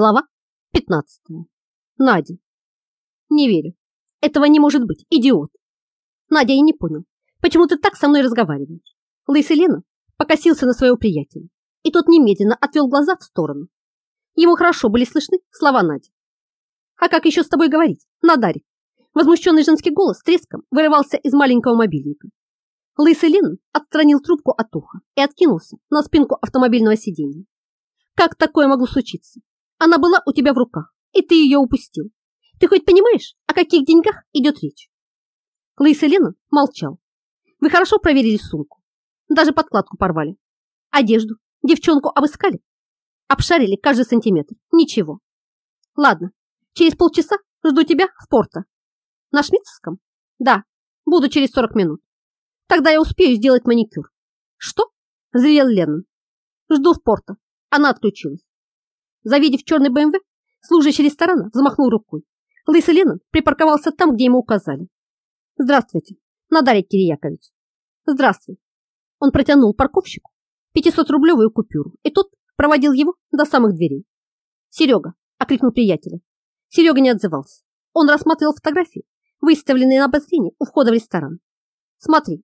Глава 15. Надя. Не верю. Этого не может быть, идиот. Надя, я не понял, почему ты так со мной разговариваешь? Лысый Лена покосился на своего приятеля, и тот немедленно отвел глаза в сторону. Ему хорошо были слышны слова Нади. А как еще с тобой говорить, Надарик? Возмущенный женский голос треском вырывался из маленького мобильника. Лысый Лен отстранил трубку от уха и откинулся на спинку автомобильного сиденья. Как такое могло случиться? Она была у тебя в руках, и ты ее упустил. Ты хоть понимаешь, о каких деньгах идет речь?» Лысый Лена молчал. «Вы хорошо проверили сумку. Даже подкладку порвали. Одежду девчонку обыскали. Обшарили каждый сантиметр. Ничего. Ладно, через полчаса жду тебя в порто. На Шмидтском? Да, буду через 40 минут. Тогда я успею сделать маникюр. Что? Заревел Леннон. Жду в порто. Она отключилась. Завидев черный БМВ, служащий ресторана взмахнул рукой. Лысый Ленин припарковался там, где ему указали. «Здравствуйте, Надарий Кириякович». «Здравствуй». Он протянул парковщику 500-рублевую купюру, и тот проводил его до самых дверей. «Серега!» – окликнул приятеля. Серега не отзывался. Он рассматривал фотографии, выставленные на обозрение у входа в ресторан. «Смотри».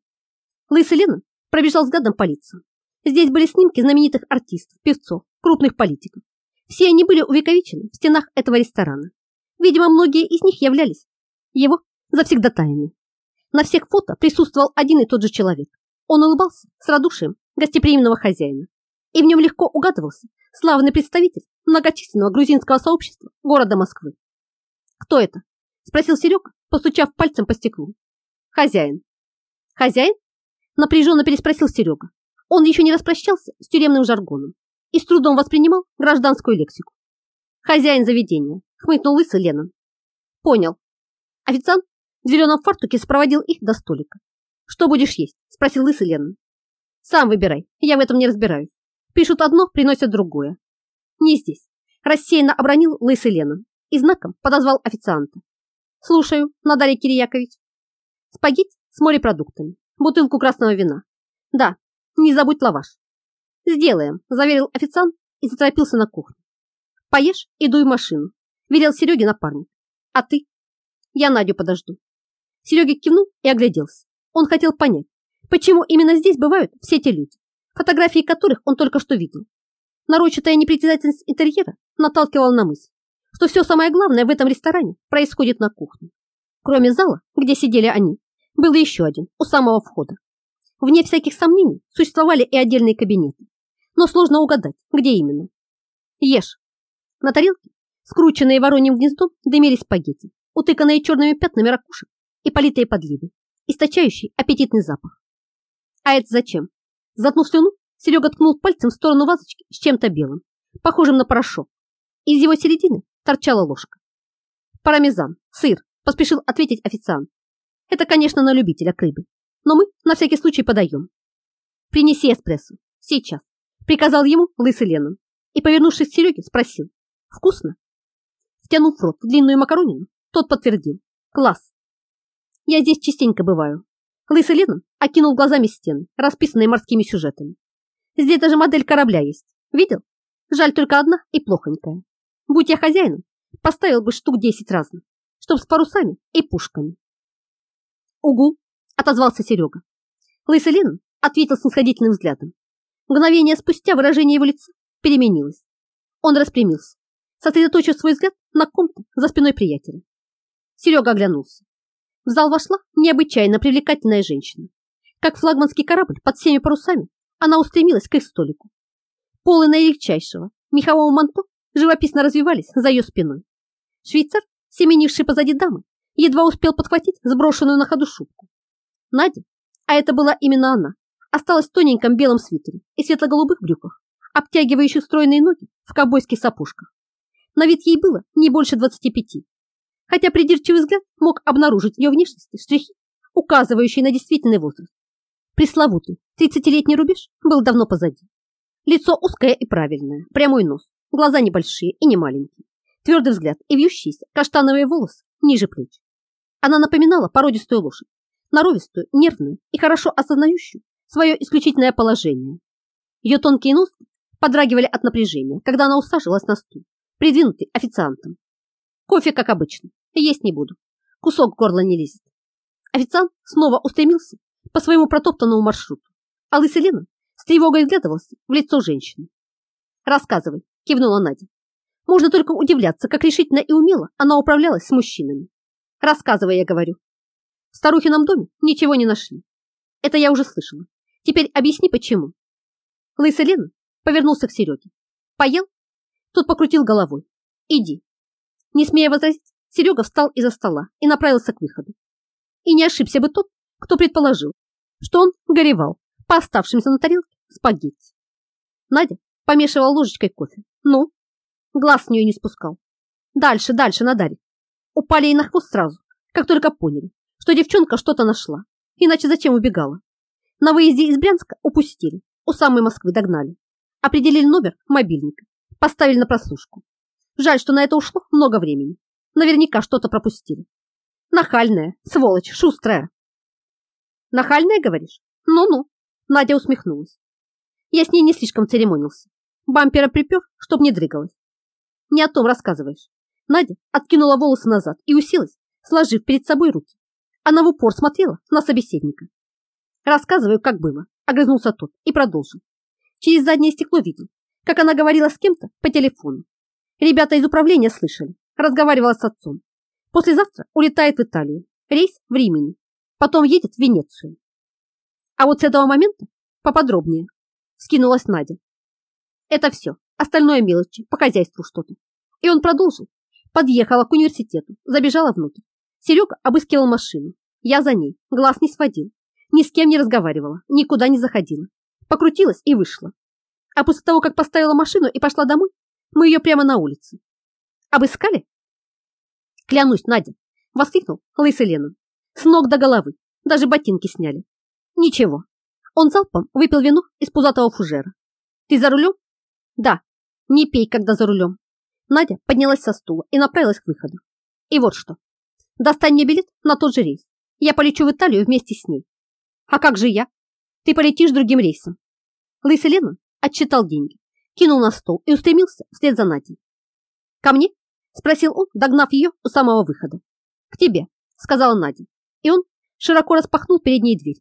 Лысый Ленин пробежал взглядом по лицам. Здесь были снимки знаменитых артистов, певцов, крупных политиков. Все они были увековечены в стенах этого ресторана. Видимо, многие из них являлись его завсегдатаями. На всех фото присутствовал один и тот же человек. Он улыбался с радушием гостеприимного хозяина. И в нем легко угадывался славный представитель многочисленного грузинского сообщества города Москвы. «Кто это?» – спросил Серега, постучав пальцем по стеклу. «Хозяин». «Хозяин?» – напряженно переспросил Серега. Он еще не распрощался с тюремным жаргоном и с трудом воспринимал гражданскую лексику. «Хозяин заведения», – хмыкнул лысый Леннон. «Понял». Официант в зеленом фартуке сопроводил их до столика. «Что будешь есть?» – спросил лысый Леннон. «Сам выбирай, я в этом не разбираюсь. Пишут одно, приносят другое». «Не здесь», – рассеянно обронил лысый Леннон и знаком подозвал официанта. «Слушаю, Надарий Кириякович». «Спагетти с морепродуктами, бутылку красного вина. Да, не забудь лаваш. «Сделаем», – заверил официант и заторопился на кухню. «Поешь и дуй машину», – велел Сереге напарник. «А ты?» «Я Надю подожду». Серега кивнул и огляделся. Он хотел понять, почему именно здесь бывают все те люди, фотографии которых он только что видел. Нарочатая непритязательность интерьера наталкивала на мысль, что все самое главное в этом ресторане происходит на кухне. Кроме зала, где сидели они, был еще один, у самого входа. Вне всяких сомнений существовали и отдельные кабинеты, но сложно угадать, где именно. Ешь. На тарелке, скрученные вороньим гнездом, дымились спагетти, утыканные черными пятнами ракушек и политые подливы, источающий аппетитный запах. А это зачем? Затнув слюну, Серега ткнул пальцем в сторону вазочки с чем-то белым, похожим на порошок. Из его середины торчала ложка. Пармезан, сыр, поспешил ответить официант. Это, конечно, на любителя к рыбе, но мы на всякий случай подаем. Принеси эспрессо. Сейчас приказал ему лысый Леннон и, повернувшись к Сереге, спросил «Вкусно?». Втянув в рот длинную макаронину, тот подтвердил «Класс». «Я здесь частенько бываю». Лысый Леннон окинул глазами стены, расписанные морскими сюжетами. «Здесь даже модель корабля есть. Видел? Жаль только одна и плохонькая. Будь я хозяином, поставил бы штук десять разных, чтоб с парусами и пушками». «Угу», — отозвался Серега. Лысый Леннон ответил с нисходительным взглядом. Мгновение спустя выражение его лица переменилось. Он распрямился, сосредоточив свой взгляд на ком-то за спиной приятеля. Серега оглянулся. В зал вошла необычайно привлекательная женщина. Как флагманский корабль под всеми парусами, она устремилась к их столику. Полы наилегчайшего мехового манто живописно развивались за ее спиной. Швейцар, семенивший позади дамы, едва успел подхватить сброшенную на ходу шубку. Надя, а это была именно она, осталась в тоненьком белом свитере и светло-голубых брюках, обтягивающих стройные ноги в ковбойских сапожках. На вид ей было не больше 25, хотя придирчивый взгляд мог обнаружить ее внешности штрихи, указывающие на действительный возраст. Пресловутый 30-летний рубеж был давно позади. Лицо узкое и правильное, прямой нос, глаза небольшие и не маленькие, твердый взгляд и вьющиеся каштановые волосы ниже плеч. Она напоминала породистую лошадь, норовистую, нервную и хорошо осознающую свое исключительное положение. Ее тонкие носки подрагивали от напряжения, когда она усаживалась на стул, придвинутый официантом. Кофе, как обычно, есть не буду. Кусок горла не лезет. Официант снова устремился по своему протоптанному маршруту, а лысый Лена с тревогой вглядывался в лицо женщины. «Рассказывай», – кивнула Надя. Можно только удивляться, как решительно и умело она управлялась с мужчинами. «Рассказывай», – я говорю. В старухином доме ничего не нашли. Это я уже слышала. Теперь объясни, почему. Лысый Лена повернулся к Сереге. Поел? Тот покрутил головой. Иди. Не смея возразить, Серега встал из-за стола и направился к выходу. И не ошибся бы тот, кто предположил, что он горевал по оставшимся на тарелке спагетти. Надя помешивала ложечкой кофе. Ну, глаз с нее не спускал. Дальше, дальше, на Дарье. Упали ей на хвост сразу, как только поняли, что девчонка что-то нашла. Иначе зачем убегала? На выезде из Брянска упустили, у самой Москвы догнали. Определили номер мобильника, поставили на прослушку. Жаль, что на это ушло много времени. Наверняка что-то пропустили. Нахальная, сволочь, шустрая. Нахальная, говоришь? Ну-ну. Надя усмехнулась. Я с ней не слишком церемонился. Бампера припер, чтоб не дрыгалась. Не о том рассказываешь. Надя откинула волосы назад и уселась, сложив перед собой руки. Она в упор смотрела на собеседника. Рассказываю, как было, огрызнулся тот и продолжил. Через заднее стекло видел, как она говорила с кем-то по телефону. Ребята из управления слышали, разговаривала с отцом. Послезавтра улетает в Италию, рейс в Римени, потом едет в Венецию. А вот с этого момента поподробнее, скинулась Надя. Это все, остальное мелочи, по хозяйству что-то. И он продолжил. Подъехала к университету, забежала внутрь. Серега обыскивал машину. Я за ней, глаз не сводил. Ни с кем не разговаривала, никуда не заходила. Покрутилась и вышла. А после того, как поставила машину и пошла домой, мы ее прямо на улице. Обыскали? Клянусь, Надя, воскликнул лысый Лена. С ног до головы, даже ботинки сняли. Ничего. Он залпом выпил вино из пузатого фужера. Ты за рулем? Да. Не пей, когда за рулем. Надя поднялась со стула и направилась к выходу. И вот что. Достань мне билет на тот же рейс. Я полечу в Италию вместе с ней. А как же я? Ты полетишь другим рейсом. Лысый Леннон отчитал деньги, кинул на стол и устремился вслед за Надей. Ко мне? Спросил он, догнав ее у самого выхода. К тебе, сказала Надя. И он широко распахнул перед ней дверь.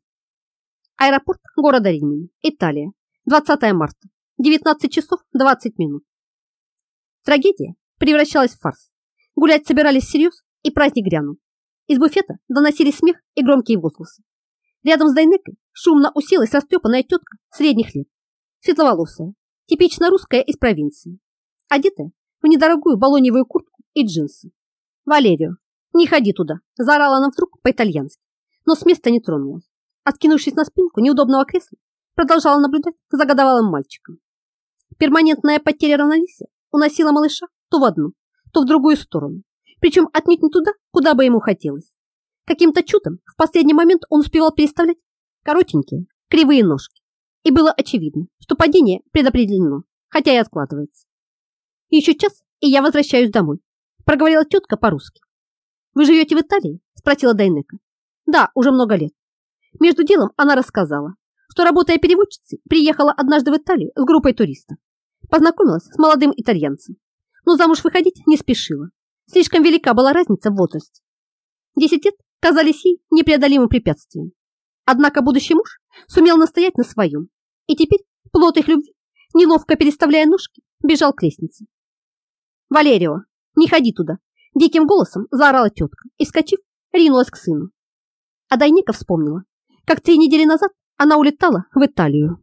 Аэропорт города Римени, Италия, 20 марта, 19 часов 20 минут. Трагедия превращалась в фарс. Гулять собирались всерьез и праздник грянул. Из буфета доносились смех и громкие возгласы. Рядом с Дайнекой шумно уселась растрепанная тетка средних лет, светловолосая, типично русская из провинции, одетая в недорогую балоневую куртку и джинсы. «Валерио, не ходи туда!» – заорала она вдруг по-итальянски, но с места не тронулась. Откинувшись на спинку неудобного кресла, продолжала наблюдать за годовалым мальчиком. Перманентная потеря равновесия уносила малыша то в одну, то в другую сторону, причем отнюдь не туда, куда бы ему хотелось. Каким-то чудом в последний момент он успевал переставлять коротенькие, кривые ножки, и было очевидно, что падение предопределено, хотя и откладывается. Еще час, и я возвращаюсь домой, проговорила тетка по-русски. Вы живете в Италии? спросила Дайнека. Да, уже много лет. Между делом она рассказала, что, работая переводчицей, приехала однажды в Италию с группой туристов. Познакомилась с молодым итальянцем, но замуж выходить не спешила. Слишком велика была разница в возрасте. Десять лет казались ей непреодолимым препятствием. Однако будущий муж сумел настоять на своем, и теперь плод их любви, неловко переставляя ножки, бежал к лестнице. «Валерио, не ходи туда!» Диким голосом заорала тетка и, вскочив, ринулась к сыну. А Дайника вспомнила, как три недели назад она улетала в Италию.